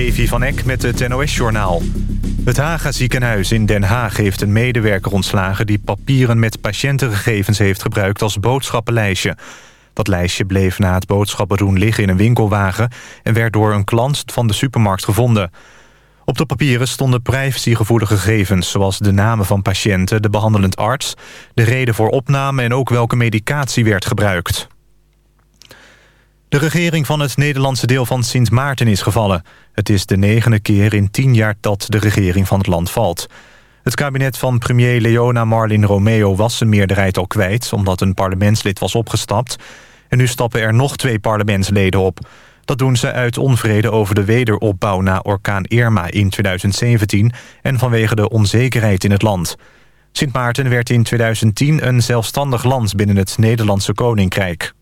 Levi van Eck met het NOS-journaal. Het Haga ziekenhuis in Den Haag heeft een medewerker ontslagen... die papieren met patiëntengegevens heeft gebruikt als boodschappenlijstje. Dat lijstje bleef na het boodschappen doen liggen in een winkelwagen... en werd door een klant van de supermarkt gevonden. Op de papieren stonden privacygevoelige gegevens... zoals de namen van patiënten, de behandelend arts... de reden voor opname en ook welke medicatie werd gebruikt. De regering van het Nederlandse deel van Sint Maarten is gevallen. Het is de negende keer in tien jaar dat de regering van het land valt. Het kabinet van premier Leona Marlin Romeo was zijn meerderheid al kwijt... omdat een parlementslid was opgestapt. En nu stappen er nog twee parlementsleden op. Dat doen ze uit onvrede over de wederopbouw na orkaan Irma in 2017... en vanwege de onzekerheid in het land. Sint Maarten werd in 2010 een zelfstandig land binnen het Nederlandse Koninkrijk.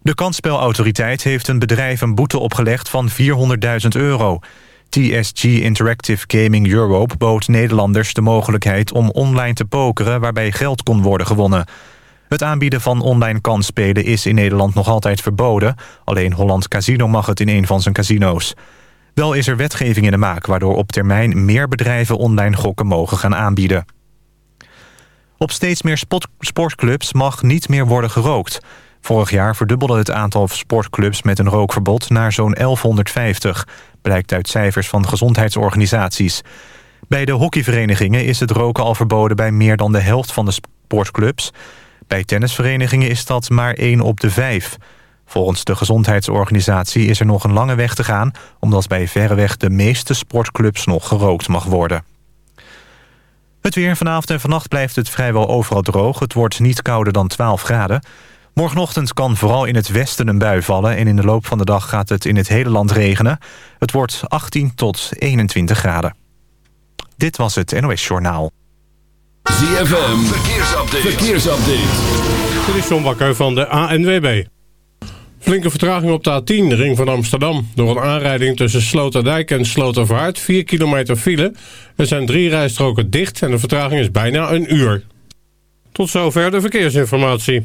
De kansspelautoriteit heeft een bedrijf een boete opgelegd van 400.000 euro. TSG Interactive Gaming Europe bood Nederlanders de mogelijkheid om online te pokeren waarbij geld kon worden gewonnen. Het aanbieden van online kansspelen is in Nederland nog altijd verboden. Alleen Holland Casino mag het in een van zijn casino's. Wel is er wetgeving in de maak waardoor op termijn meer bedrijven online gokken mogen gaan aanbieden. Op steeds meer sportclubs mag niet meer worden gerookt. Vorig jaar verdubbelde het aantal sportclubs met een rookverbod naar zo'n 1150, blijkt uit cijfers van gezondheidsorganisaties. Bij de hockeyverenigingen is het roken al verboden bij meer dan de helft van de sportclubs. Bij tennisverenigingen is dat maar 1 op de 5. Volgens de gezondheidsorganisatie is er nog een lange weg te gaan... omdat bij verreweg de meeste sportclubs nog gerookt mag worden. Het weer vanavond en vannacht blijft het vrijwel overal droog. Het wordt niet kouder dan 12 graden. Morgenochtend kan vooral in het westen een bui vallen... en in de loop van de dag gaat het in het hele land regenen. Het wordt 18 tot 21 graden. Dit was het NOS Journaal. ZFM, verkeersupdate. verkeersupdate. Dit is John Bakker van de ANWB. Flinke vertraging op de A10, de ring van Amsterdam. Door een aanrijding tussen Sloterdijk en Slotervaart, 4 kilometer file. Er zijn drie rijstroken dicht en de vertraging is bijna een uur. Tot zover de verkeersinformatie.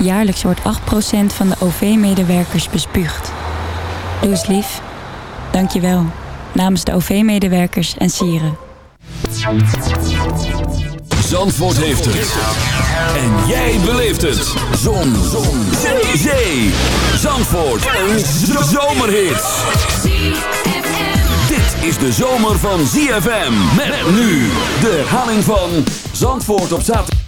Jaarlijks wordt 8% van de OV-medewerkers bespuugd. Doe eens lief. Dank je wel. Namens de OV-medewerkers en sieren. Zandvoort heeft het. En jij beleeft het. Zon. Zon. Zee. Zandvoort. Een zomerhit. Dit is de zomer van ZFM. Met nu de herhaling van Zandvoort op zaterdag.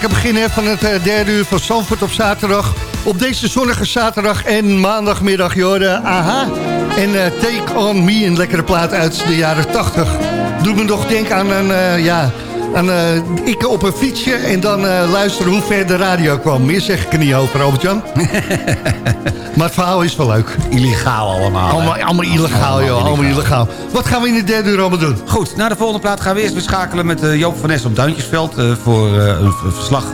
Lekker begin hè, van het eh, derde uur van Zandvoort op zaterdag. Op deze zonnige zaterdag en maandagmiddag, joh, aha. En eh, Take On Me, een lekkere plaat uit de jaren 80. Doet me nog denken aan een, eh, ja, aan eh, ik op een fietsje en dan eh, luisteren hoe ver de radio kwam. Meer zeg ik er niet over, Albert-Jan. maar het verhaal is wel leuk. Illegaal allemaal. Allemaal, allemaal illegaal, joh. Allemaal illegaal. Wat gaan we in de derde uur allemaal doen? Goed, naar de volgende plaat gaan we eerst weer schakelen met eh, Joop van Nes op Duintjesveld... voor een verslag,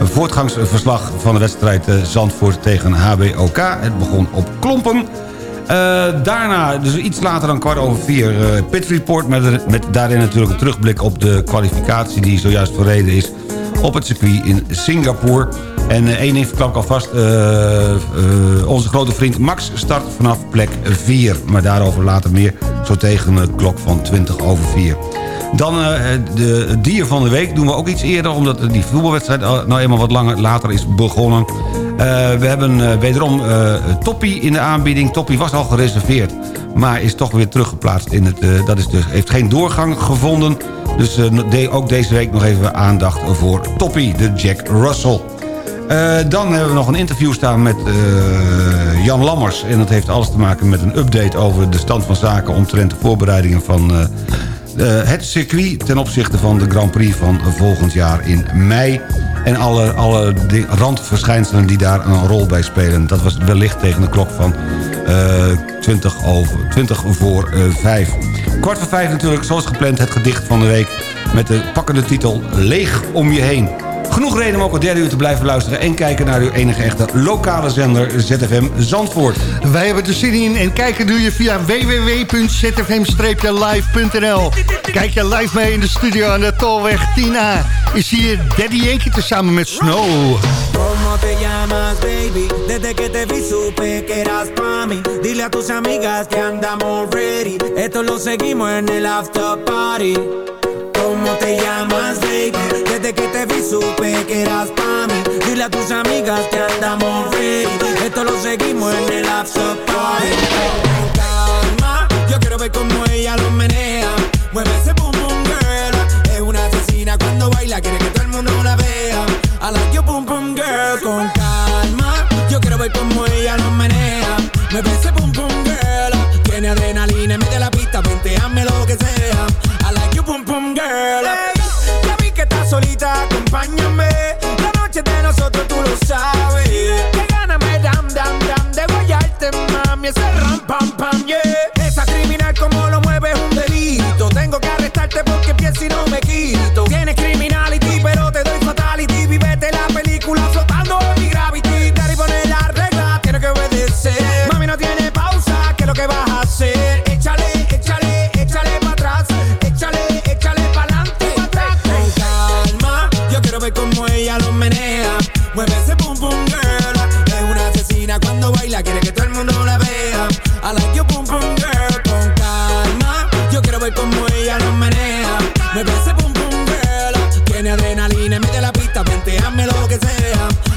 een voortgangsverslag van de wedstrijd Zandvoort tegen HBOK. Het begon op Klompen. Eh, daarna, dus iets later dan kwart over vier, eh Pit Report... Met, met daarin natuurlijk een terugblik op de kwalificatie... die zojuist verreden is op het circuit in Singapore. En eh, één ding verklap ik alvast. onze grote vriend Max start vanaf plek 4. Maar daarover later meer. Zo tegen de klok van 20 over 4. Dan de dier van de week doen we ook iets eerder... omdat die voetbalwedstrijd al- nou eenmaal wat langer later is begonnen. Eh, we hebben eh, wederom eh, Toppie in de aanbieding. Toppie was al gereserveerd, maar is toch weer teruggeplaatst. In het, dat is dus, heeft geen doorgang gevonden. Dus ook deze week nog even aandacht voor Toppie, de Jack Russell. Dan hebben we nog een interview staan met Jan Lammers. En dat heeft alles te maken met een update over de stand van zaken... omtrent de voorbereidingen van het circuit... ten opzichte van de Grand Prix van volgend jaar in mei. En alle, alle randverschijnselen die daar een rol bij spelen. Dat was wellicht tegen de klok van eh 20, over, 20 voor eh 5. Kwart voor vijf natuurlijk, zoals gepland, het gedicht van de week... met de pakkende titel Leeg om je heen. Genoeg reden om ook het derde uur te blijven luisteren... en kijken naar uw enige echte lokale zender ZFM Zandvoort. Wij hebben er zin in en kijken doe je via www.zfm-live.nl. Kijk je live mee in de studio aan de Tolweg 10A. Is hier Daddy Yankee tezamen met Snow. ¿Cómo te llamas, baby? Desde que te vi supe que eras pa' mí. Dile a tus amigas que andamos ready. Esto lo seguimos en el after party. ¿Cómo te llamas, baby? Desde que te vi supe que eras pa' mí. Dile a tus amigas que andamos ready. Esto lo seguimos en el after party. Calma, yo quiero ver cómo ella lo menea. Mueve ese boom boom girl. Es una asesina cuando baila, quiere que todo el mundo la vea. I like your boom boom girl. Con calma, yo quiero ver cómo ella lo menea. Mueve ese boom boom girl. Tiene adrenalina de la pista, venteame lo que sea. Boom boom girl. Hey, ya vi que estás solita, acompáñame. La noche de nosotros tú lo sabes. Que gana me dam dam dam de guayarte, mami. Ese ram pam pam, yeah. Esa criminal como lo mueve es un delito. Tengo que arrestarte porque pienso y no me quito. I like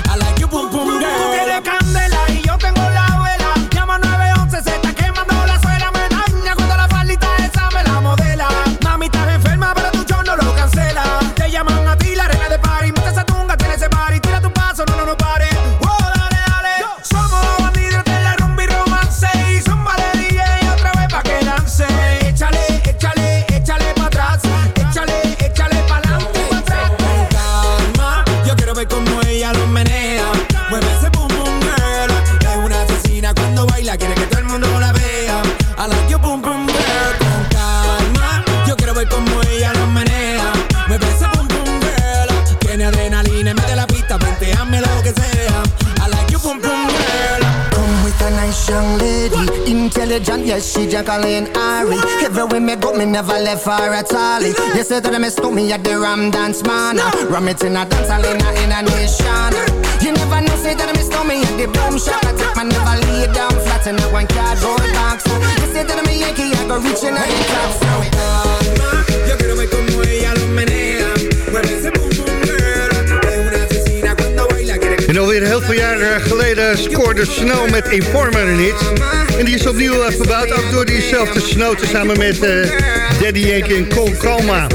she Jacqueline Ari. Everywhere me go, me never left her at all. You say that me stop me at the Ram Dance Man. Ram it in a dance hall in a, in a nation. You never know, say that me stop me at the boom shop. I take my never lay down flat in a one cardboard box. You say that me Yankee, I go reaching out the top. So it calma, que En alweer heel veel jaren geleden scoorde Snow met Informer een hit. En die is opnieuw eh, verbouwd, ook door diezelfde Snow... samen met eh, Daddy Yankee en Cole Kalma.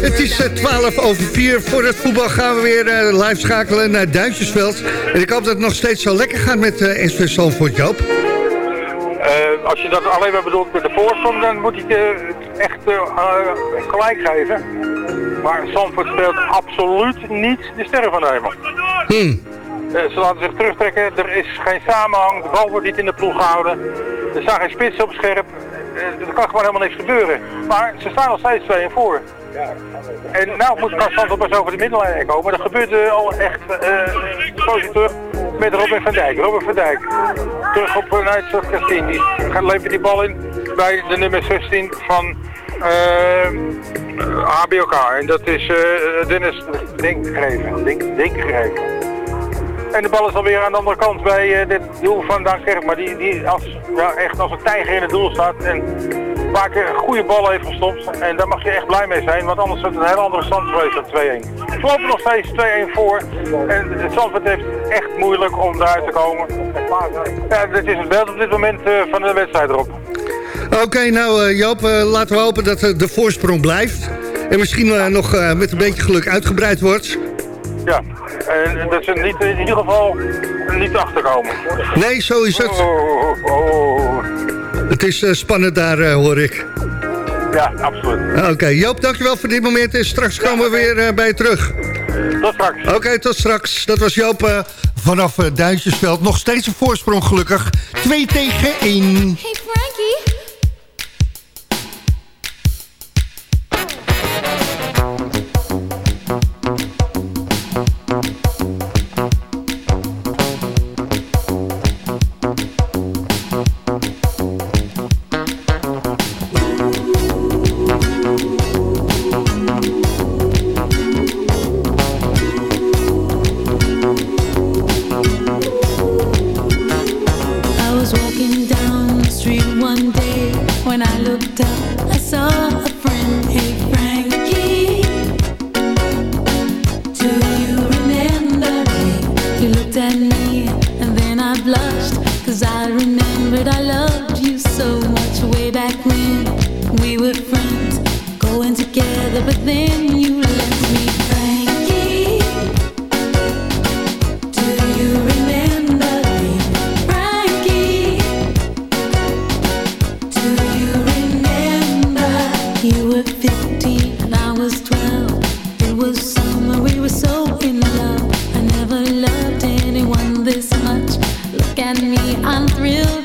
Het is eh, 12 over 4. Voor het voetbal gaan we weer eh, live schakelen naar Duintjesveld. En ik hoop dat het nog steeds zo lekker gaat met eh SV Zandvoort, Joop. Eh, als je dat alleen maar bedoelt met de voorsprong, dan moet ik echt eh, eh, gelijk geven. Maar Zandvoort speelt absoluut niet de sterren van de hemel. Eh, ze laten zich terugtrekken, er is geen samenhang, de bal wordt niet in de ploeg gehouden. Er staan geen spitsen op scherp, Eh, er kan gewoon helemaal niks gebeuren. Maar ze staan nog steeds 2 en voor. En nou moet Zandvoort pas over de middenlijn komen. Dat gebeurt eh, al echt uh, terug met Robin van Dijk. Robin van Dijk terug op Nigel Castine. Die gaat levert die bal in bij de nummer 16 van uh. En dat is Dennis Dinkgegeven. Dink, Dinkgegeven. En de bal is alweer aan de andere kant bij uh, dit doel van Daan. Maar die, die als, ja, echt als een tijger in het doel staat. En een paar keer een goede bal heeft gestopt. En daar mag je echt blij mee zijn. Want anders is het een hele andere stand geweest dan 2-1. We lopen nog steeds 2-1 voor. En het Zandvoort heeft echt moeilijk om eruit te komen. Ja, dit is het beeld op dit moment uh, van de wedstrijd erop. Oké, nou uh, Joop, laten we hopen dat de voorsprong blijft. En misschien nog met een beetje geluk uitgebreid wordt. Ja, en dat ze niet, in ieder geval niet achterkomen. Nee, zo is het. Oh, oh, oh. Het is uh, spannend daar, uh, hoor ik. Ja, absoluut. Oké, okay. Joop, dankjewel voor dit moment. En straks ja, komen we weer uh, bij je terug. Tot straks. Oké, okay, tot straks. Dat was Joop vanaf Duintjesveld. Nog steeds een voorsprong, gelukkig. 2 tegen 1. I'm thrilled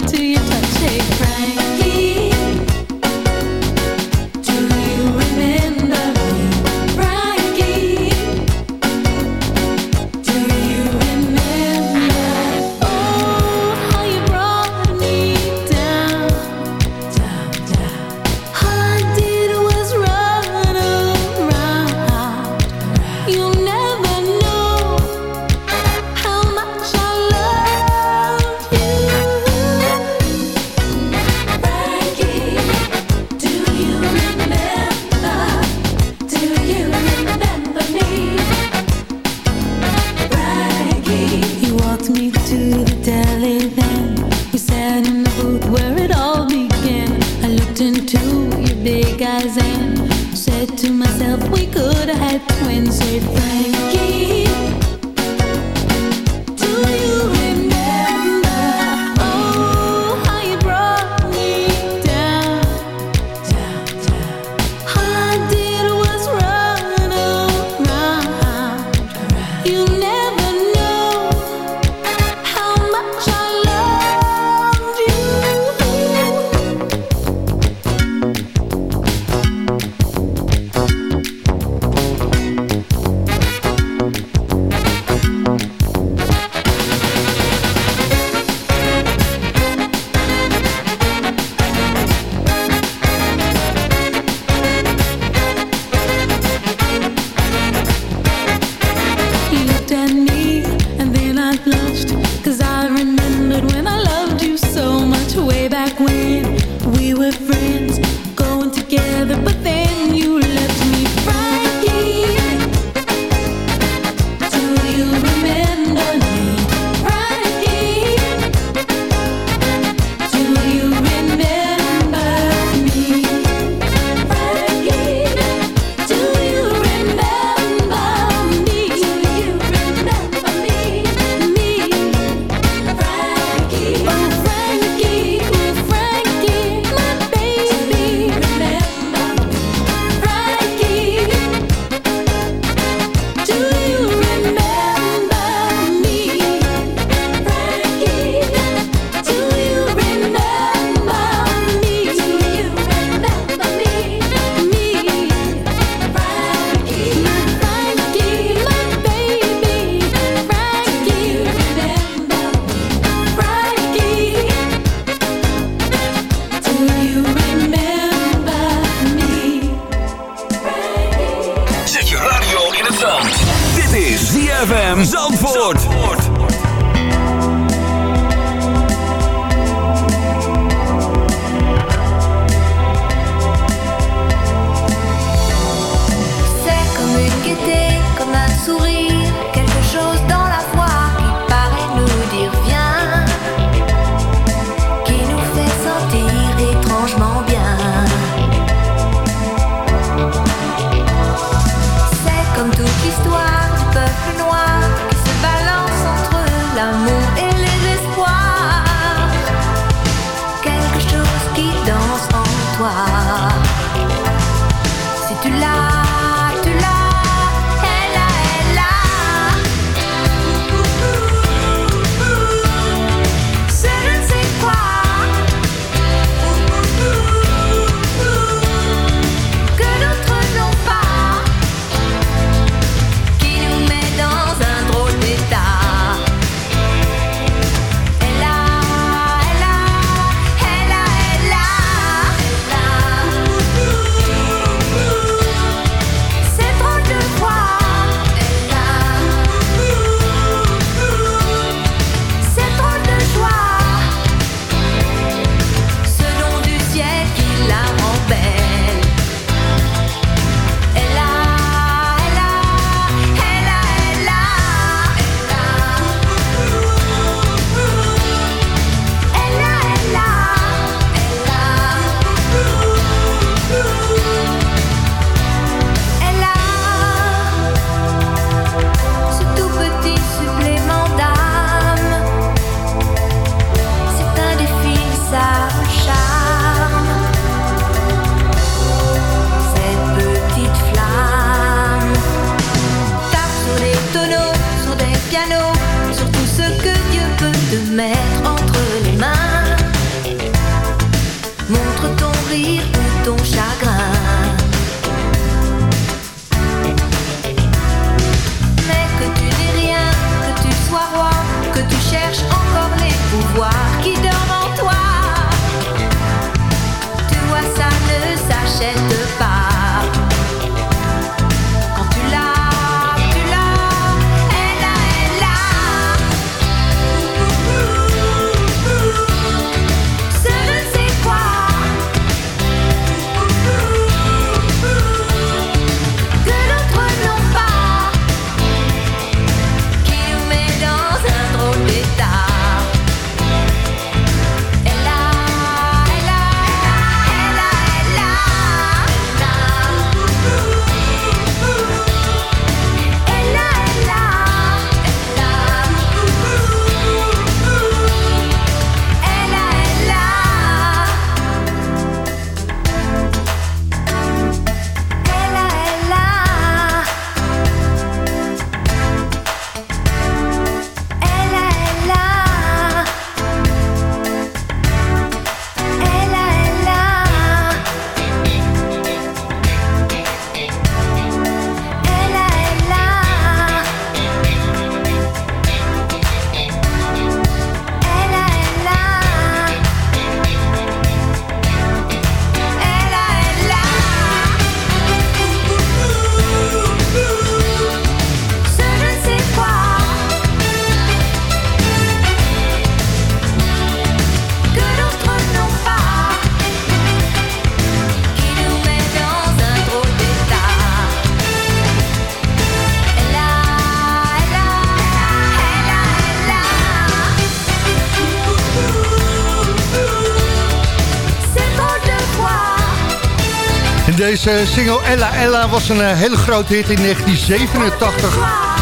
deze single Ella Ella was een eh, hele grote hit in 1987.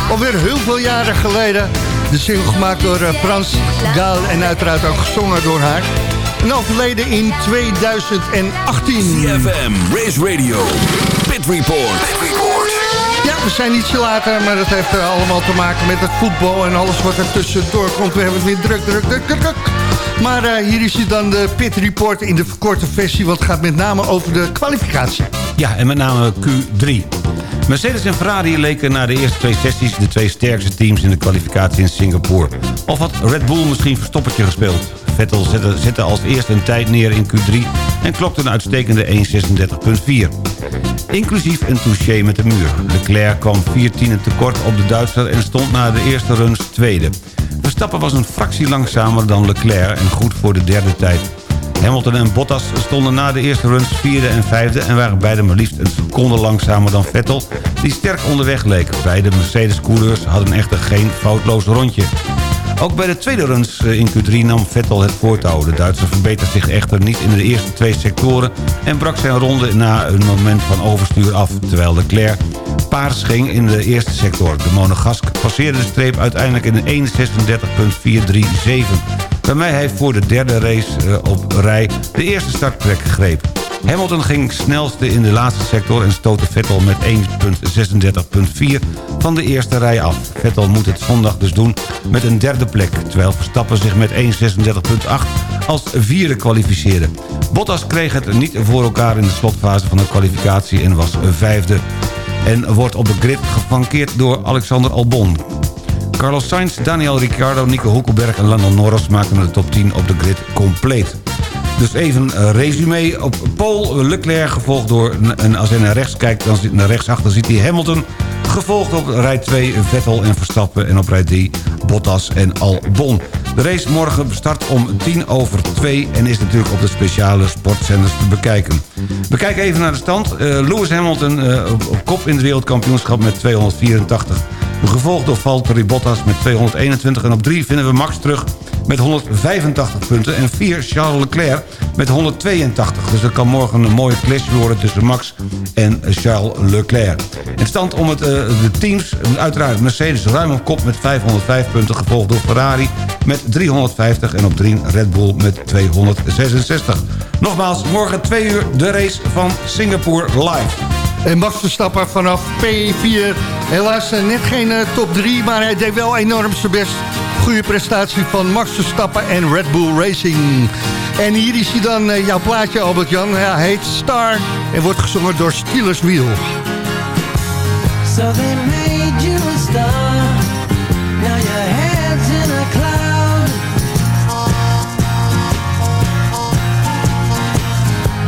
Alweer heel veel jaren geleden. De single gemaakt door eh, Frans Gaal en uiteraard ook gezongen door haar. En overleden in 2018. CFM, Race Radio, Pit Report. Ja, we zijn ietsje later, eh, maar dat heeft allemaal te maken met het voetbal... en alles wat er tussendoor komt. We hebben het weer druk, druk, druk, druk. Maar hier is dan de Pit Report in de verkorte versie... Wat het gaat met name over de kwalificatie. Ja, en met name Q3. Mercedes en Ferrari leken na de eerste twee sessies... de twee sterkste teams in de kwalificatie in Singapore. Of had Red Bull misschien verstoppertje gespeeld? Vettel zette, als eerste een tijd neer in Q3... en klokte een uitstekende 1.36.4. Inclusief een touché met de muur. Leclerc kwam 14 tekort op de Duitser... en stond na de eerste runs tweede. Verstappen was een fractie langzamer dan Leclerc... en goed voor de derde tijd. Hamilton en Bottas stonden na de eerste runs vierde en vijfde... en waren beide maar liefst een seconde langzamer dan Vettel... die sterk onderweg leek. Beide Mercedes-coureurs hadden echter geen foutloos rondje. Ook bij de tweede runs eh, in Q3 nam Vettel het voortouw. De Duitser verbeterde zich echter niet in de eerste twee sectoren... en brak zijn ronde na een moment van overstuur af... terwijl Leclerc paars ging in de eerste sector. De Monegask passeerde de streep uiteindelijk in 1.36.437... waarmee hij voor de derde race eh, op rij de eerste startplek greep. Hamilton ging snelste in de laatste sector en stootte Vettel met 1.36.4 van de eerste rij af. Vettel moet het zondag dus doen met een derde plek... terwijl Verstappen zich met 1.36.8 als vierde kwalificeerde. Bottas kreeg het niet voor elkaar in de slotfase van de kwalificatie en was vijfde. En wordt op de grid geflankeerd door Alexander Albon. Carlos Sainz, Daniel Ricciardo, Nico Hulkenberg en Lando Norris maakten de top 10 op de grid compleet. Dus even een resume. Op Paul Leclerc gevolgd door... En als hij naar rechts kijkt, dan zit naar rechtsachter ziet hij Hamilton. Gevolgd op rij 2 Vettel en Verstappen. En op rij 3 Bottas en Albon. De race morgen start om 10 over 2 en is natuurlijk op de speciale sportzenders te bekijken. We kijken even naar de stand. Uh, Lewis Hamilton op, op kop in het wereldkampioenschap met 284. Gevolgd door Valtteri Bottas met 221. En op 3 vinden we Max terug met 185 punten. En 4 Charles Leclerc met 182. Dus dat kan morgen een mooie clash worden tussen Max en Charles Leclerc. In stand om het, uh, de teams, uiteraard Mercedes ruim op kop met 505 punten... gevolgd door Ferrari met 350 en op 3 Red Bull met 266. Nogmaals, morgen 2 uur de race van Singapore live. En Max Verstappen vanaf P4. Helaas eh, net geen uh, top 3, maar hij deed wel enorm zijn best. Goede prestatie van Max Verstappen en Red Bull Racing. En hier is hij dan, uh, jouw plaatje Albert-Jan. Hij heet Star en wordt gezongen door Steelers Wheel. So they made you a star. Now your in a cloud.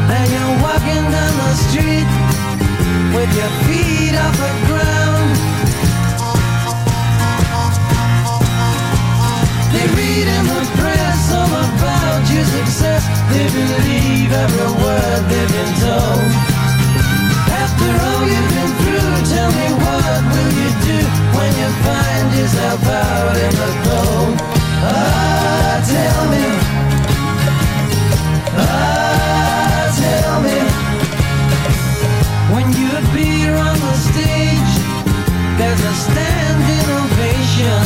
Now you're walking down the street with your feet off the ground. They read in the press all about your success. They believe every word they've been told. After all you've been through, tell me what will you do when you find yourself out in the cold? Ah, tell me. Standing ovation.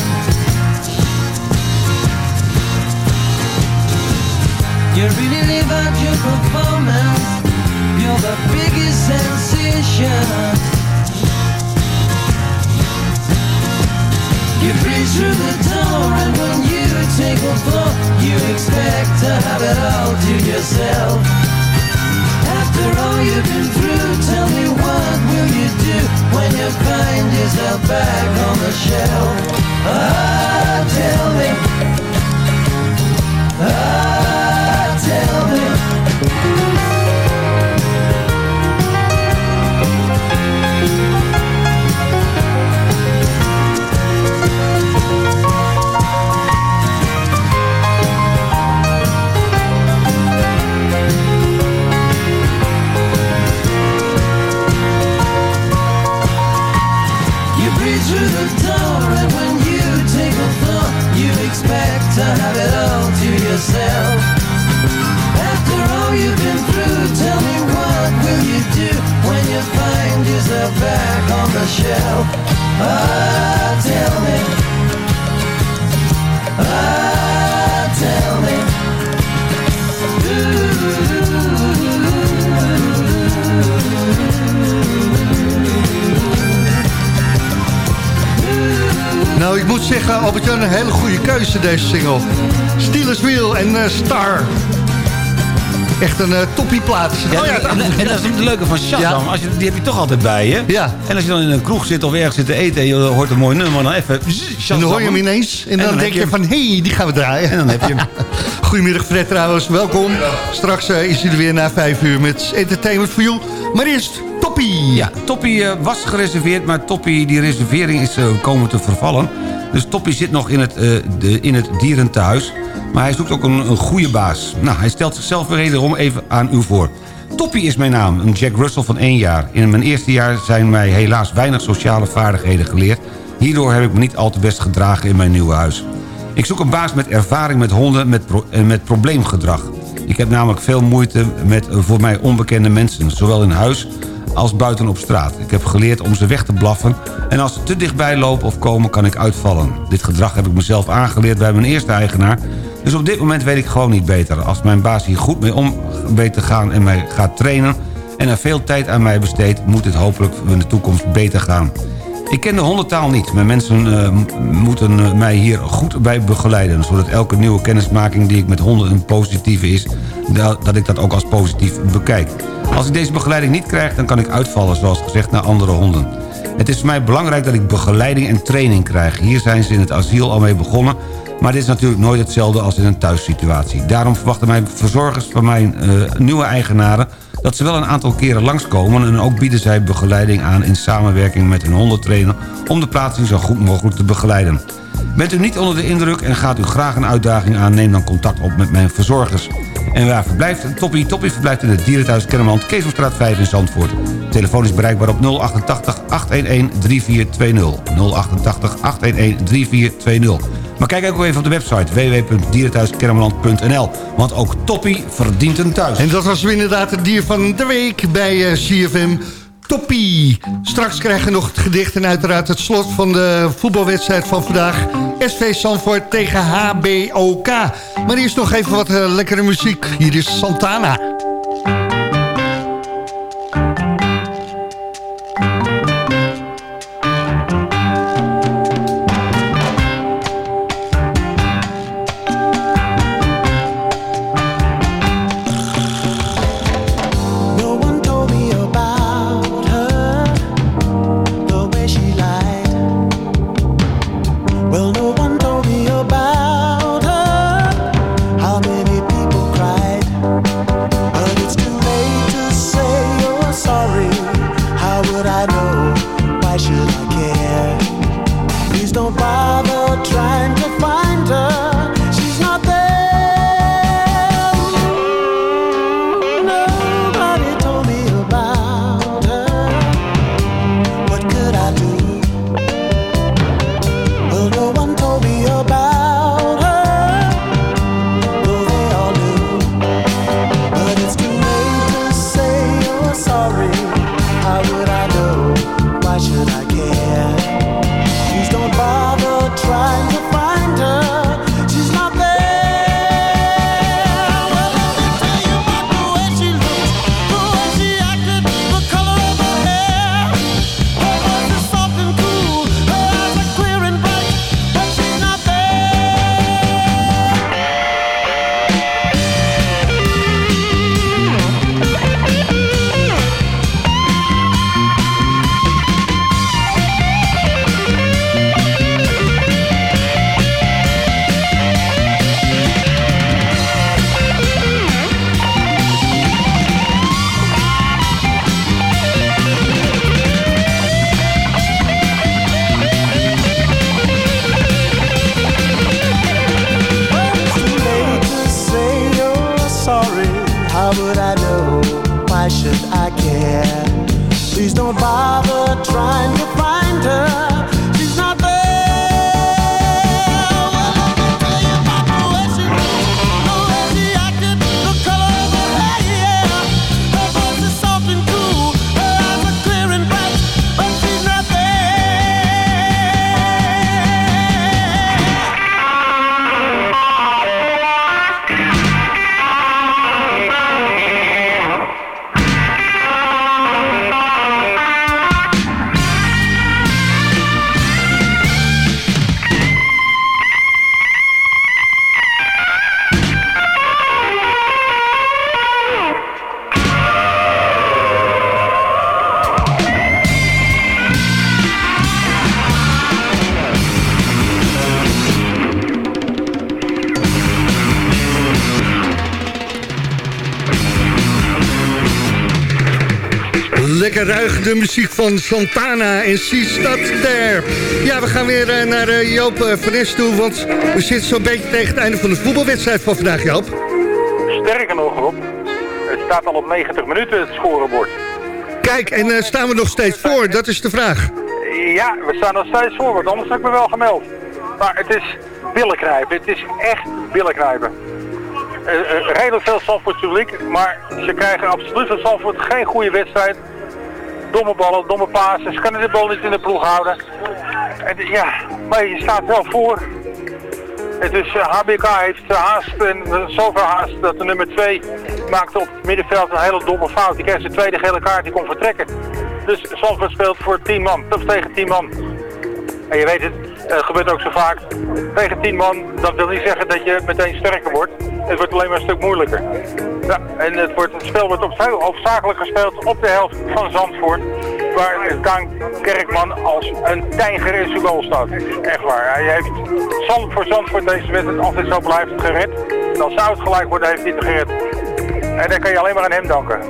You really live out your performance. You're the biggest sensation. You breeze through the door, and when you take a floor, you expect to have it all to yourself. After all you've been through, tell me what will you do when you find yourself back on the shelf? Ah, tell me. Ah, tell me. Through the door and when you take a thought You expect to have it all to yourself. After all you've been through Tell me what will you do When you find yourself back on the shelf? Ah, tell me. Ah, tell me Nou, ik moet zeggen, Albert-Jan, een hele goede keuze deze single. Steelers Wheel en eh, Star. Echt een uh, toppieplaat. Ja, oh, ja, en, en dat is het leuke van Shazam. Ja. Als je, die heb je toch altijd bij je. Ja. En als je dan in een kroeg zit of ergens zit te eten... en je hoort een mooi nummer, dan even... En dan hoor je hem ineens. En dan, dan denk je van, hé, hey, die gaan we draaien. En dan heb je hem. Goedemiddag Fred trouwens, welkom. Straks eh, is hij er weer na vijf uur met Entertainment for You. Maar eerst Toppie. Ja, Toppie eh, was gereserveerd, maar Toppie, die reservering is eh, komen te vervallen. Dus Toppie zit nog in het, eh, de, in het dierentehuis. Maar hij zoekt ook een, een goede baas. Nou, hij stelt zichzelf wederom even aan u voor. Toppie is mijn naam, een Jack Russell van één jaar. In mijn eerste jaar zijn mij helaas weinig sociale vaardigheden geleerd. Hierdoor heb ik me niet al te best gedragen in mijn nieuwe huis. Ik zoek een baas met ervaring met honden met en met probleemgedrag. Ik heb namelijk veel moeite met voor mij onbekende mensen... zowel in huis als buiten op straat. Ik heb geleerd om ze weg te blaffen... en als ze te dichtbij lopen of komen, kan ik uitvallen. Dit gedrag heb ik mezelf aangeleerd bij mijn eerste eigenaar... dus op dit moment weet ik gewoon niet beter. Als mijn baas hier goed mee om weet te gaan en mij gaat trainen... en er veel tijd aan mij besteedt... moet dit hopelijk in de toekomst beter gaan. Ik ken de hondentaal niet. Mijn mensen eh, moeten eh, mij hier goed bij begeleiden... zodat elke nieuwe kennismaking die ik met honden een positieve is... da- dat ik dat ook als positief bekijk. Als ik deze begeleiding niet krijg, dan kan ik uitvallen... zoals gezegd naar andere honden. Het is voor mij belangrijk dat ik begeleiding en training krijg. Hier zijn ze in het asiel al mee begonnen... maar dit is natuurlijk nooit hetzelfde als in een thuissituatie. Daarom verwachten mijn verzorgers van mijn eh, nieuwe eigenaren dat ze wel een aantal keren langskomen... en ook bieden zij begeleiding aan in samenwerking met een hondentrainer... om de plaatsing zo goed mogelijk te begeleiden. Bent u niet onder de indruk en gaat u graag een uitdaging aan... neem dan contact op met mijn verzorgers. En waar verblijft Toppie? Toppie verblijft in het dierenthuis Kennemerland... Keesomstraat 5 in Zandvoort. Telefoon is bereikbaar op 088 811 3420. 088 811 3420. Maar kijk ook even op de website www.dierenthuiskennemerland.nl. Want ook Toppie verdient een thuis. En dat was inderdaad het dier van de week bij eh, CFM. Toppie. Straks krijgen we nog het gedicht en uiteraard het slot van de voetbalwedstrijd van vandaag. SV Sanford tegen HBOK. Maar eerst nog even wat eh, lekkere muziek. Hier is Santana. would I know? Why should I care? Please don't bother trying to find. De muziek van Santana en She Start There. Ja, we gaan weer eh, naar eh, Joop uh, van Nes toe, want we zitten zo'n beetje tegen het einde van de voetbalwedstrijd van vandaag, Joop. Sterker nog, Rob. Het staat al op 90 minuten, het scorebord. Kijk, en eh, staan we nog steeds voor? Dat is de vraag. Ja, we staan nog steeds voor, want anders heb ik me wel gemeld. Maar het is billenknijpen. Het is echt billenknijpen. Eh, eh, redelijk veel Zandvoort publiek, maar ze krijgen absoluut van Zandvoort geen goede wedstrijd. Domme ballen, domme ze kunnen de bal niet in de ploeg houden. En, ja, maar je staat wel voor. Het eh, HBK heeft eh, haast en uh, zoveel haast dat de nummer 2 maakte op het middenveld een hele domme fout. Die kreeg zijn tweede gele kaart, die kon vertrekken. Dus Zandvoort speelt voor 10 man, of tegen 10 man. En je weet het, het gebeurt ook zo vaak. Tegen 10 man, dat wil niet zeggen dat je meteen sterker wordt. Het wordt alleen maar een stuk moeilijker. Ja, en het, wordt, het spel wordt op veel hoofdzakelijk gespeeld op de helft van Zandvoort. Waar Daan Kerkman als een tijger in zijn goal staat. Echt waar. Hij heeft Zand voor Zandvoort deze wedstrijd altijd zo blijft gered. En als het gelijk worden, heeft hij het gered. En dan kan je alleen maar aan hem danken.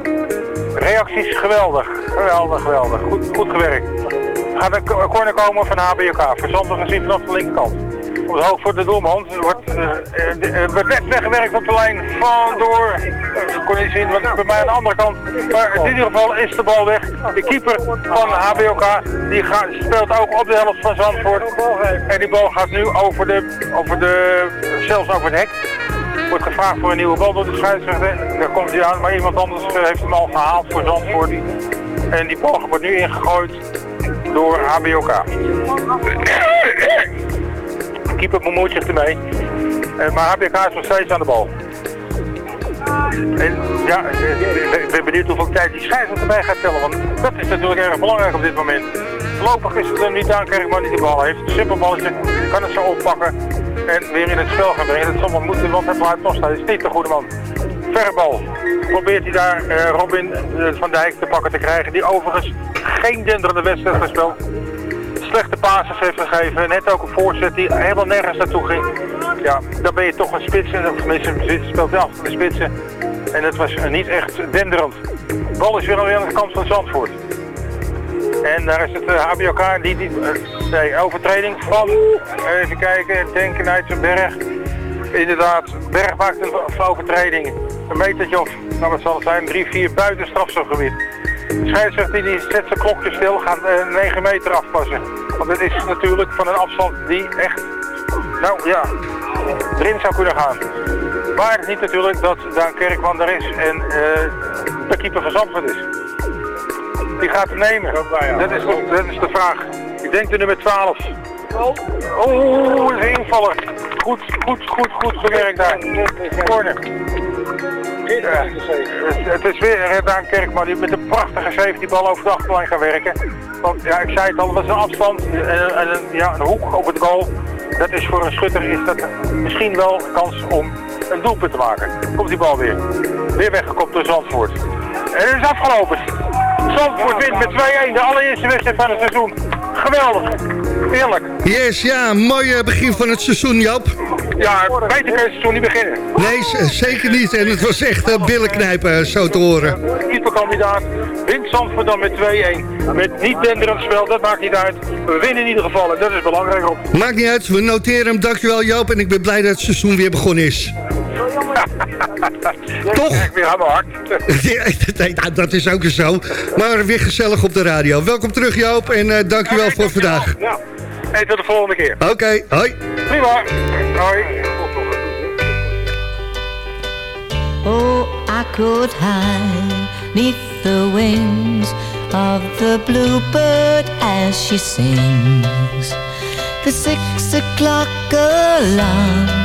Reacties geweldig. Geweldig, geweldig. Goed, goed gewerkt. Gaat een corner komen van HBK. Verzandig gezien vanaf de linkerkant. Op hoog voor de doelman. Wordt, de- eh, wordt net weggewerkt op de lijn van door. Ik kon niet zien, want bij mij aan de andere kant. Maar in ieder geval is de bal weg. De keeper van HBOK die speelt ook op de helft van Zandvoort. En die bal gaat nu over de, over de, zelfs over het hek. Wordt gevraagd voor een nieuwe bal door de scheidsrechter. Daar komt hij aan, maar iemand anders heeft hem al gehaald voor Zandvoort. En die bal wordt nu ingegooid door HBOK. De keeper bemoeit zich ermee. Eh, maar HBK is nog steeds aan de bal. En ja, eh, ik ben benieuwd hoeveel tijd die scheidsrechter erbij gaat tellen. Want dat is natuurlijk erg belangrijk op dit moment. Voorlopig is het er niet aan Kerkman die de bal heeft. Een simpel balletje, kan het zo oppakken. En weer in het spel gaan brengen. Dat zal wel moeten, want hij blijft nog steeds niet de goede man. Verre bal. Probeert hij daar eh, Robin eh, van Dijk te pakken te krijgen. Die overigens geen denderende wedstrijd gespeeld slechte passes heeft gegeven. Net ook een voorzet die helemaal nergens naartoe ging. Ja, dan ben je toch een spits. Of tenminste, een speelt van de spitsen. En het was eh, niet echt denderend. De bal is weer alweer aan de kant van Zandvoort. En daar is het uh, HBOK, die, die nee, overtreding van, even kijken, Denken berg. Inderdaad, Berg maakt een overtreding. Een metertje of, nou wat zal het zijn, 3-4 buiten strafstofgebied. De scheidsrechter die zet zijn klokje stil, gaat eh, 9 meter afpassen. Want het is natuurlijk van een afstand die echt, nou ja, erin zou kunnen gaan. Maar niet natuurlijk dat Daan Kerkman er is en eh, de keeper van Zandvoort is. Die gaat hem nemen. Dat is, dat is de vraag. Ik denk de nummer 12. Oh, een invaller. Goed, goed, goed, goed gewerkt daar. Corner. Ja, het, is weer Daan Kerkman die met een prachtige safety bal over de achterlijn gaat werken. Want ja, ik zei het al, dat is een afstand en, en een, ja, een hoek op het goal. Dat is voor een schutter is dat misschien wel een kans om een doelpunt te maken. Komt die bal weer. Weer weggekopt door Zandvoort. En het is afgelopen. Zandvoort wint met 2-1 de allereerste wedstrijd van het seizoen. Geweldig. Heerlijk. Yes, ja, mooi eh, begin van het seizoen, Joop. Ja, beter kan het seizoen niet beginnen. Nee, z- zeker niet. En het was echt uh, billenknijpen, eh, zo te horen. Keeperkandidaat wint Zandvoort dan met 2-1. Met niet denderend spel, dat maakt niet uit. We winnen in ieder geval en dat is belangrijk op. Maakt niet uit, we noteren hem. Dankjewel, Joop. En ik ben blij dat het seizoen weer begonnen is. Toch? Ik weer aan mijn hart. Ja, nou, dat is ook zo. Maar weer gezellig op de radio. Welkom terug, Joop. En eh, dankjewel voor vandaag. Ja. En tot de volgende keer. Oké, hoi. Prima. Hoi. Oh, I could hide neath the wings of the bluebird as she sings. The six o'clock alarm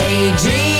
Daydream. believer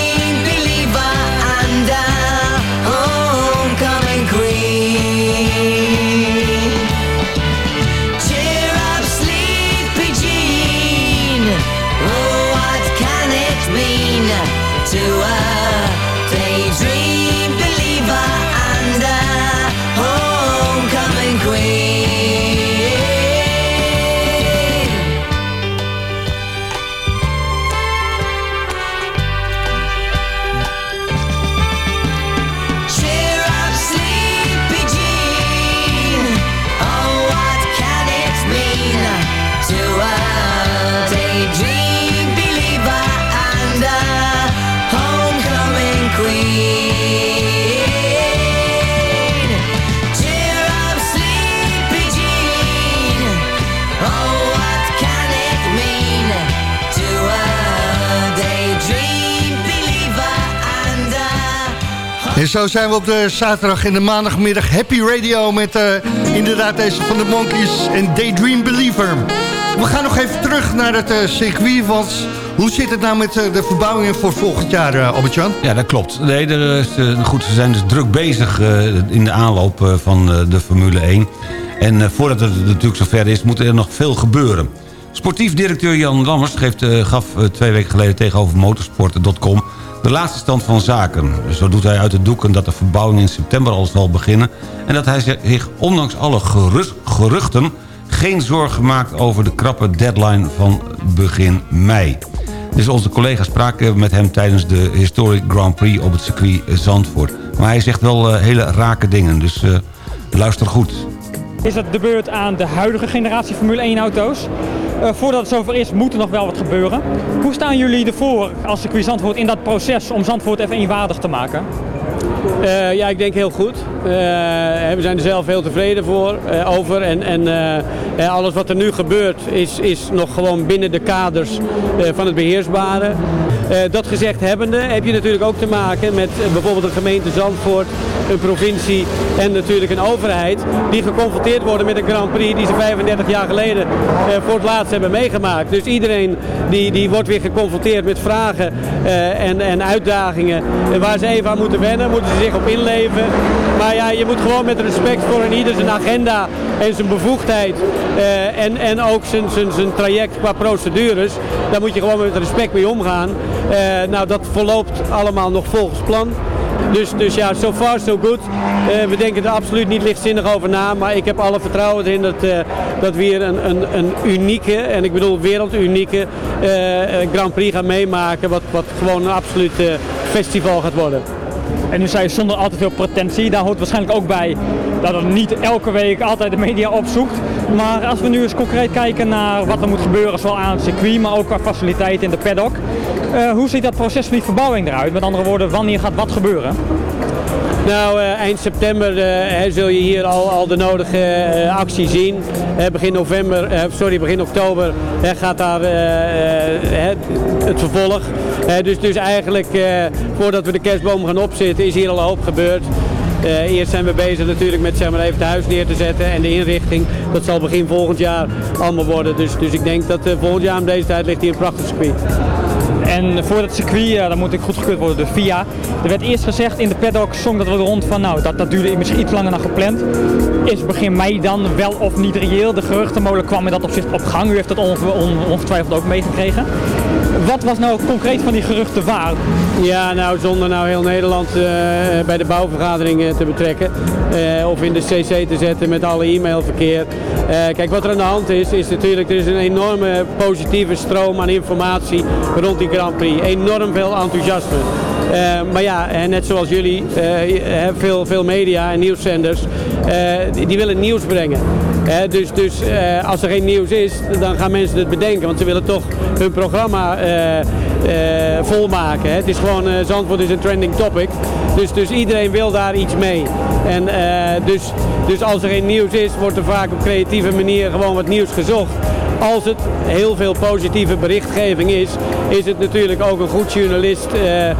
zo zijn we op de zaterdag en de maandagmiddag Happy Radio met eh, inderdaad deze van de Monkeys en Daydream Believer. We gaan nog even terug naar het eh, circuit, want hoe zit het nou met eh, de verbouwingen voor volgend jaar, eh, Albert-Jan? Ja, dat klopt. Nee, er is, goed, ze zijn dus druk bezig in de aanloop van de Formule 1. En voordat het natuurlijk zover is, moet er nog veel gebeuren. Sportief directeur Jan Lammers geeft, gaf twee weken geleden tegenover motorsport.com de laatste stand van zaken. Zo doet hij uit de doeken dat de verbouwing in september al zal beginnen... en dat hij zich ondanks alle geruchten geen zorgen maakt over de krappe deadline van begin mei. Dus onze collega's spraken met hem tijdens de Historic Grand Prix op het circuit Zandvoort. Maar hij zegt wel eh, hele rake dingen, dus eh, luister goed. Is het de beurt aan de huidige generatie Formule 1 auto's? Eh, voordat het zover is, moet er nog wel wat gebeuren. Hoe staan jullie ervoor als circuit Zandvoort in dat proces om Zandvoort F1 waardig te maken? Eh, ja, ik denk heel goed. Eh, we zijn er zelf heel tevreden voor, eh, over. En, en alles wat er nu gebeurt is, is nog gewoon binnen de kaders van het beheersbare. Eh, dat gezegd hebbende heb je natuurlijk ook te maken met bijvoorbeeld een gemeente Zandvoort, een provincie en natuurlijk een overheid die geconfronteerd worden met een Grand Prix die ze 35 jaar geleden voor het laatst hebben meegemaakt. Dus iedereen die, die wordt weer geconfronteerd met vragen en, en uitdagingen waar ze even aan moeten wennen, moeten ze zich op inleven. Maar ja, je moet gewoon met respect voor een ieder zijn agenda en zijn bevoegdheid eh, en, en ook zijn, zijn, zijn traject qua procedures, daar moet je gewoon met respect mee omgaan. Eh, nou, dat verloopt allemaal nog volgens plan. Dus, dus ja, so far so good. Eh, we denken er absoluut niet lichtzinnig over na, maar ik heb alle vertrouwen erin dat, dat we hier een, een, een unieke, en ik bedoel wereldunieke, Grand Prix gaan meemaken, wat, wat gewoon een absoluut festival gaat worden. En nu zei zonder al te veel pretentie, daar hoort waarschijnlijk ook bij dat het niet elke week altijd de media opzoekt. Maar als we nu eens concreet kijken naar wat er moet gebeuren, zowel aan het circuit, maar ook qua faciliteiten in de paddock. eh, hoe ziet dat proces van die verbouwing eruit? Met andere woorden, wanneer gaat wat gebeuren? Nou, eh, eind september eh, zul je hier al, al de nodige eh, actie zien. Begin november, sorry, begin oktober gaat daar hè, het vervolg. Dus, dus eigenlijk voordat we de kerstboom gaan opzetten is hier al een hoop gebeurd. Eerst zijn we bezig natuurlijk met zeg maar, even het huis neer te zetten en de inrichting. Dat zal begin volgend jaar allemaal worden. Dus, dus ik denk dat volgend jaar om deze tijd ligt hier een prachtig circuit. En voor dat circuit, dan moet ik goedgekeurd worden door FIA. Er werd eerst gezegd in de paddock song dat we rond van, nou dat, dat duurde misschien iets langer dan gepland. Is begin mei dan wel of niet reëel? De geruchtenmolen kwam in dat opzicht op gang. U heeft dat on- ongetwijfeld ook meegekregen. Wat was nou concreet van die geruchten waar? Ja, nou zonder nou heel Nederland eh, bij de bouwvergadering eh, te betrekken. of in de CC te zetten met alle e-mailverkeer. Kijk, wat er aan de hand is, is natuurlijk er is een enorme positieve stroom aan informatie rond die Enorm veel enthousiasme. Eh, maar ja, net zoals jullie, eh, veel, veel media en nieuwszenders, eh, die, willen nieuws brengen. Dus dus als er geen nieuws is, dan gaan mensen het bedenken. Want ze willen toch hun programma volmaken. Hè. Het is gewoon, Zandvoort is een trending topic. Dus, dus iedereen wil daar iets mee. En dus, dus als er geen nieuws is, wordt er vaak op creatieve manier gewoon wat nieuws gezocht. Als het heel veel positieve berichtgeving is, is het natuurlijk ook een goed journalist eh, eh,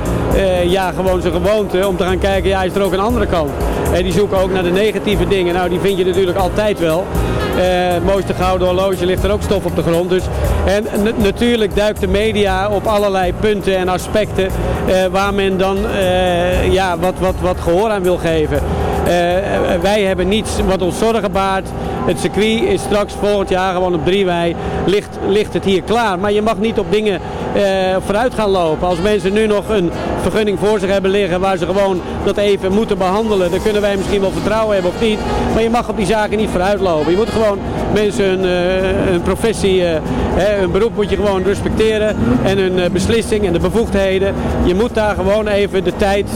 ja, gewoon zijn gewoonte om te gaan kijken, ja, is er ook een andere kant. En die zoeken ook naar de negatieve dingen. Nou, die vind je natuurlijk altijd wel. Eh, het mooiste gouden horloge ligt er ook stof op de grond. Dus, en natuurlijk duikt de media op allerlei punten en aspecten waar men dan ja, wat, wat, wat gehoor aan wil geven. Eh, wij hebben niets wat ons zorgen baart. Het circuit is straks volgend jaar gewoon op 3 mei ligt, ligt het hier klaar. Maar je mag niet op dingen eh, vooruit gaan lopen. Als mensen nu nog een vergunning voor zich hebben liggen waar ze gewoon dat even moeten behandelen, dan kunnen wij misschien wel vertrouwen hebben of niet. Maar je mag op die zaken niet vooruit lopen. Je moet gewoon mensen hun, eh, hun professie, eh, hun beroep moet je gewoon respecteren en hun eh, beslissing en de bevoegdheden. Je moet daar gewoon even de tijd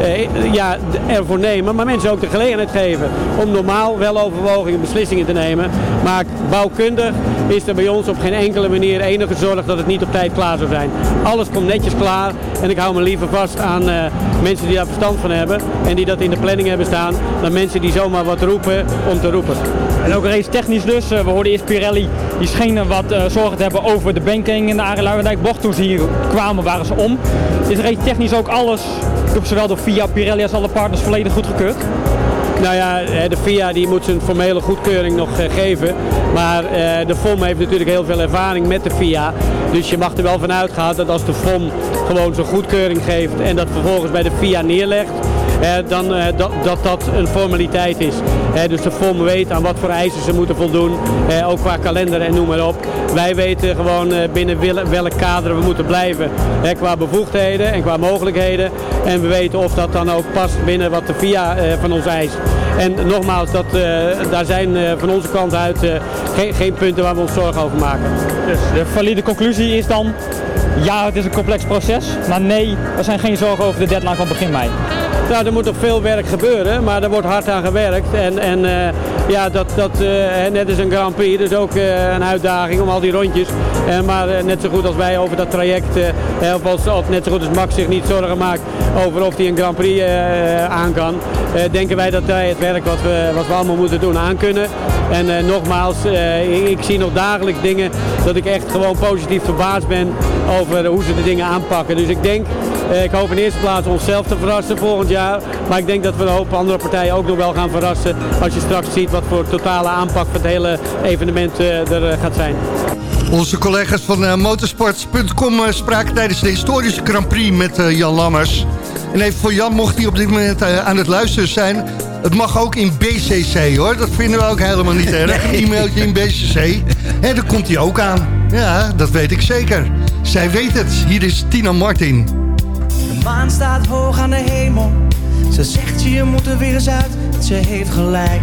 eh, ja, ervoor nemen, maar mensen ook de gelegenheid geven om normaal wel overwogen beslissingen te nemen. Maar bouwkundig is er bij ons op geen enkele manier enige zorg dat het niet op tijd klaar zou zijn. Alles komt netjes klaar en ik hou me liever vast aan eh, mensen die daar verstand van hebben en die dat in de planning hebben staan, dan mensen die zomaar wat roepen om te roepen. En ook race technisch dus. Eh, We hoorden eerst Pirelli, die schenen wat zorgen te hebben over de banking in de Arie Luijendijk bocht. Toen ze hier kwamen waren ze om. Is race technisch ook alles, zowel door FIA, Pirelli als alle partners, volledig goedgekeurd? Nou ja, eh, de FIA die moet zijn formele goedkeuring nog eh, geven. Maar eh, de FOM heeft natuurlijk heel veel ervaring met de FIA. Dus je mag er wel van uitgaan dat als de FOM gewoon zijn goedkeuring geeft en dat vervolgens bij de FIA neerlegt. dan dat dat een formaliteit is. Dus de FOM weet aan wat voor eisen ze moeten voldoen, ook qua kalender en noem maar op. Wij weten gewoon eh, binnen wel- welk kader we moeten blijven qua bevoegdheden en qua mogelijkheden. En we weten of dat dan ook past binnen wat de FIA eh, van ons eist. En nogmaals, dat, eh, daar zijn van onze kant uit geen, geen punten waar we ons zorgen over maken. Dus de valide conclusie is dan, ja het is een complex proces, maar nee, er zijn geen zorgen over de deadline van begin mei. Nou, er moet nog veel werk gebeuren, maar er wordt hard aan gewerkt. En, en eh, ja, dat, dat eh, net is een Grand Prix, dus ook eh, een uitdaging om al die rondjes. Eh, maar net zo goed als wij over dat traject, of, of net zo goed als Max zich niet zorgen maakt over of hij een Grand Prix aan kan, denken wij dat wij het werk wat we, wat we allemaal moeten doen aan kunnen. En nogmaals, ik, ik zie nog dagelijks dingen dat ik echt gewoon positief verbaasd ben over hoe ze de dingen aanpakken. Dus ik denk, ik hoop in eerste plaats onszelf te verrassen volgend jaar. Maar ik denk dat we een hoop andere partijen ook nog wel gaan verrassen. Als je straks ziet wat voor totale aanpak van het hele evenement eh, er eh, gaat zijn. Onze collega's van eh, motorsports.com spraken tijdens de historische Grand Prix met Jan Lammers. En even voor Jan, mocht hij op dit moment aan het luisteren zijn... het mag ook in BCC hoor, dat vinden we ook helemaal niet erg. Een e-mailtje in BCC. En daar komt hij ook aan. Ja, dat weet ik zeker. Zij weet het. Hier is Tina Martin. De maan staat hoog aan de hemel. Ze zegt je moet er weer eens uit. Ze heeft gelijk.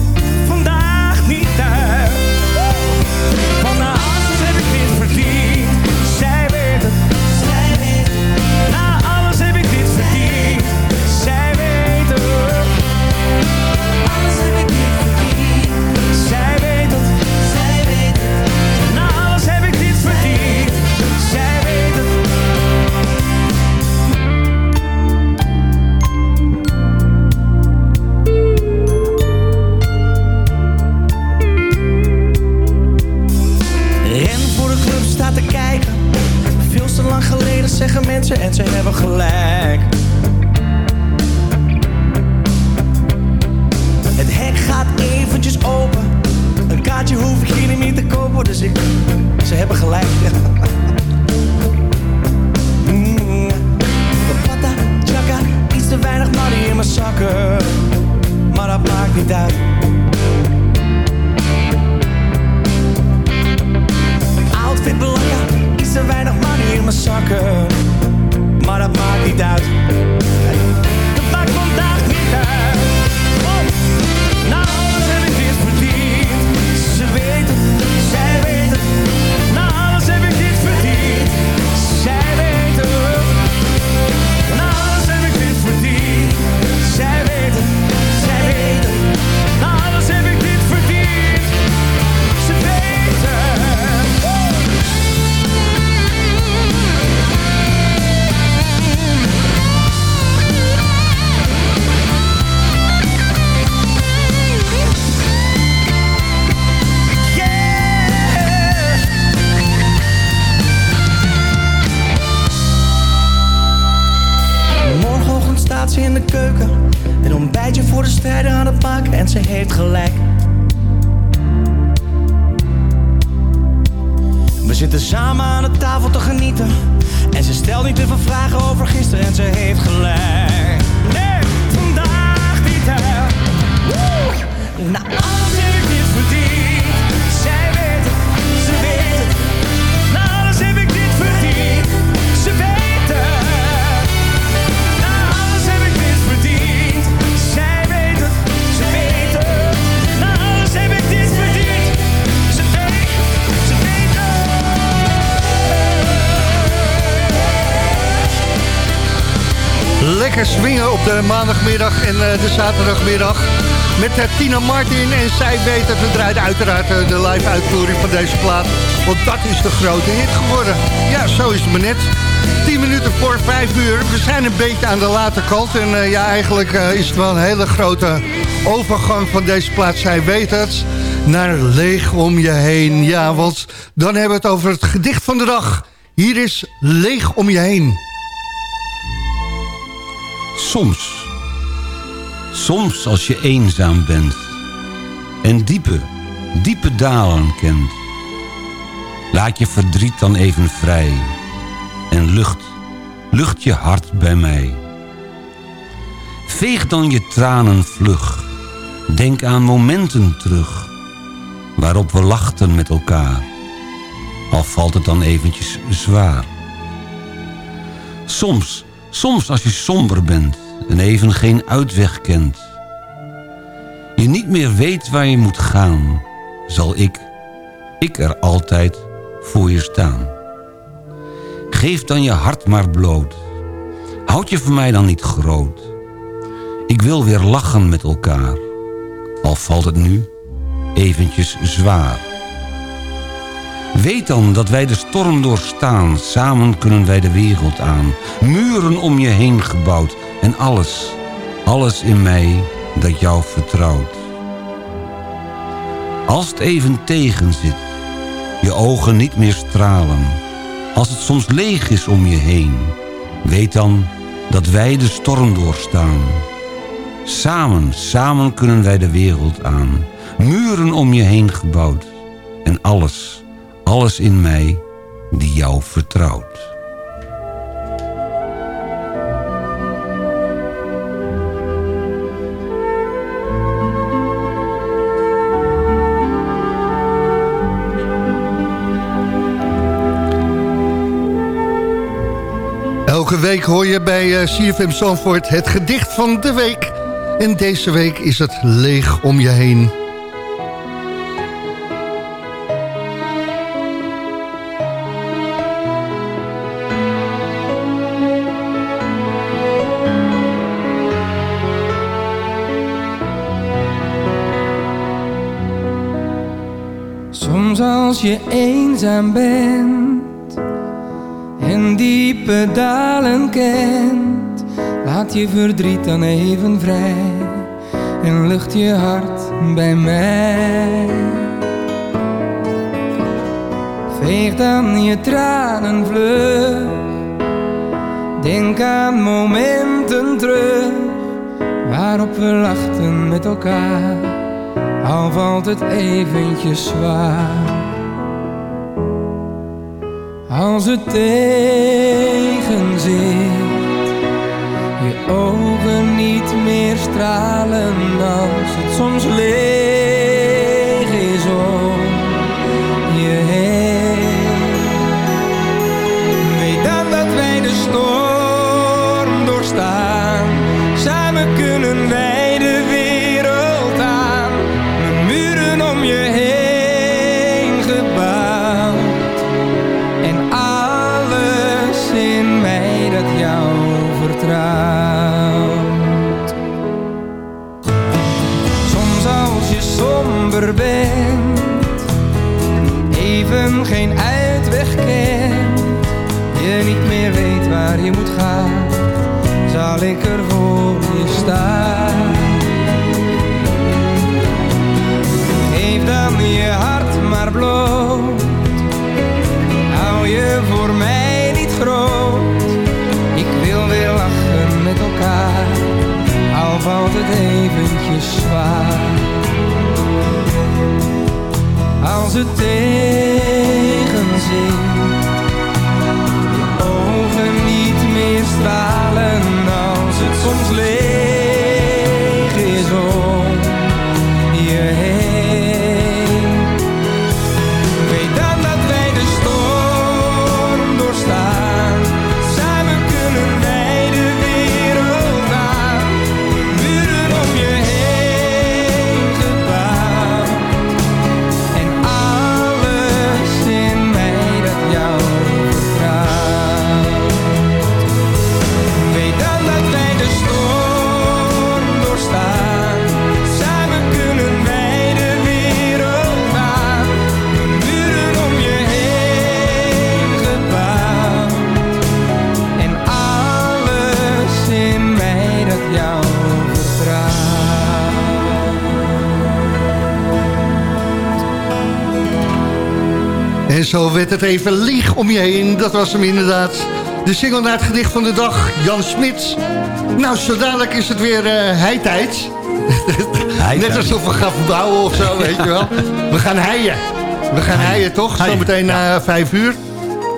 en ze hebben gelijk. Het hek gaat eventjes open. Een kaartje hoef ik hier niet te kopen, dus ik... Ze hebben gelijk. mm. Pata, iets te weinig money in mijn zakken. Maar dat maakt niet uit. outfit belangrijk, is te weinig money in mijn zakken dat maakt vandaag niet uit. In de keuken. Een ontbijtje voor de strijder aan het maken en ze heeft gelijk. We zitten samen aan de tafel te genieten. En ze stelt niet te veel vragen over gisteren en ze heeft gelijk. Nee, vandaag niet hè. Woe! Nou, alles heb ik Lekker swingen op de maandagmiddag en eh, de zaterdagmiddag. Met eh, Tina Martin en zij weet het. We draaien uiteraard eh, de live uitvoering van deze plaat. Want dat is de grote hit geworden. Ja, zo is het maar net. 10 minuten voor 5 uur. We zijn een beetje aan de late kant. En ja, eigenlijk is het wel een hele grote overgang van deze plaat. Zij weet het. Naar leeg om je heen. Ja, want dan hebben we het over het gedicht van de dag. Hier is leeg om je heen. Soms. Soms als je eenzaam bent. En diepe, diepe dalen kent. Laat je verdriet dan even vrij. En lucht, lucht je hart bij mij. Veeg dan je tranen vlug. Denk aan momenten terug. Waarop we lachten met elkaar. Al valt het dan eventjes zwaar. Soms, soms als je somber bent en even geen uitweg kent. Je niet meer weet waar je moet gaan, zal ik, ik er altijd voor je staan. Geef dan je hart maar bloot. Houd je voor mij dan niet groot. Ik wil weer lachen met elkaar. Al valt het nu eventjes zwaar. Weet dan dat wij de storm doorstaan. Samen kunnen wij de wereld aan. Muren om je heen gebouwd. En alles, alles in mij dat jou vertrouwt. Als het even tegen zit. Je ogen niet meer stralen. Als het soms leeg is om je heen. Weet dan dat wij de storm doorstaan. Samen, samen kunnen wij de wereld aan. Muren om je heen gebouwd. En alles, alles in mij die jou vertrouwt. Elke week hoor je bij eh, CFM Zandvoort het gedicht van de week. En deze week is het leeg om je heen. En diepe dalen kent, laat je verdriet dan even vrij en lucht je hart bij mij. Veeg dan je tranen vlug, denk aan momenten terug waarop we lachten met elkaar al valt het eventjes zwaar. Als het tegen zit, je ogen niet meer stralen als het soms leeg is om je heen. Weet dan dat wij de storm doorstaan, samen kunnen wij. Geen uitweg kent, je niet meer weet waar je moet gaan, zal ik er voor je staan. Geef dan je hart maar bloot, hou je voor mij niet groot. Ik wil weer lachen met elkaar, al valt het eventjes zwaar. Als het tegenzit, je ogen niet meer stralen zo werd het even lieg om je heen. Dat was hem inderdaad. De single naar het gedicht van de dag, Jan Smits. Nou, zo dadelijk is het weer eh heitijd. Net alsof we gaan verbouwen of zo, weet je wel. We gaan heien. We gaan heien, toch? Zometeen na vijf uur.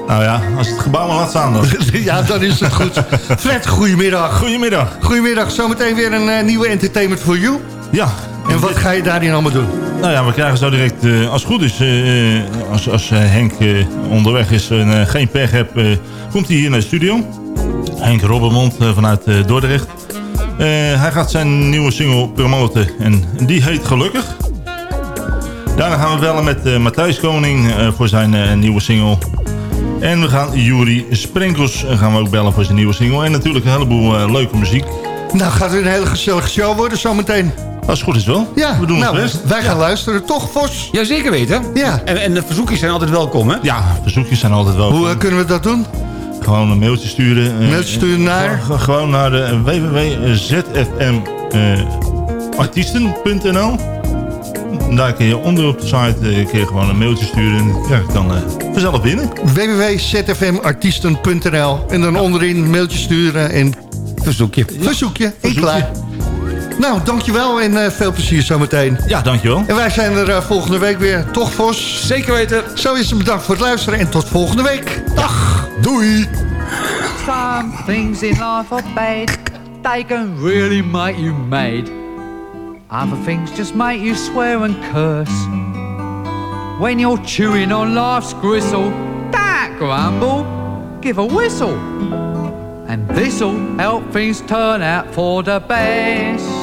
Nou ja, als het gebouw maar laat staan dan. ja, dan is het goed. Fred, goedemiddag. Goedemiddag. Goedemiddag. Zometeen weer een eh, nieuwe Entertainment for You. Ja. En wat ga je daarin allemaal doen? Nou ja, we krijgen zo direct, eh, als het goed is, eh, eh, als, als Henk onderweg is en geen pech hebt, komt hij hier naar de studio. Henk Robbermond vanuit Dordrecht. Hij gaat zijn nieuwe single promoten en die heet Gelukkig. Daarna gaan we bellen met Matthijs Koning voor zijn nieuwe single. En we gaan Juri Sprenkels eh, gaan we ook bellen voor zijn nieuwe single. En natuurlijk een heleboel leuke muziek. Nou, gaat weer een hele gezellige show worden zometeen. Als het goed is wel. Ja, we doen nou, ons best. wij gaan luisteren, toch Vos? Ja, zeker weten. Ja. En, en de verzoekjes zijn altijd welkom, hè? Ja, verzoekjes zijn altijd welkom. Hoe eh, kunnen we dat doen? Gewoon een mailtje sturen. eh, Mailtje sturen naar? Gewoon- naar de www.zfmartiesten.nl Daar kun je onder op de site eh, kun je gewoon een mailtje sturen. En ja, ik kan eh, vanzelf binnen. www.zfmartiesten.nl En dan onderin een mailtje sturen en... Verzoekje. Verzoekje, en klaar. Nou, dankjewel en eh, veel plezier zometeen. Ja, dankjewel. En wij zijn er eh, volgende week weer. Toch, Vos? Zeker weten. Zo is het bedankt voor het luisteren en tot volgende week. Dag. Doei. Some things in life are bad. They can really make you mad. Other things just make you swear and curse. When you're chewing on life's gristle, don't grumble, give a whistle. And this'll help things turn out for the best.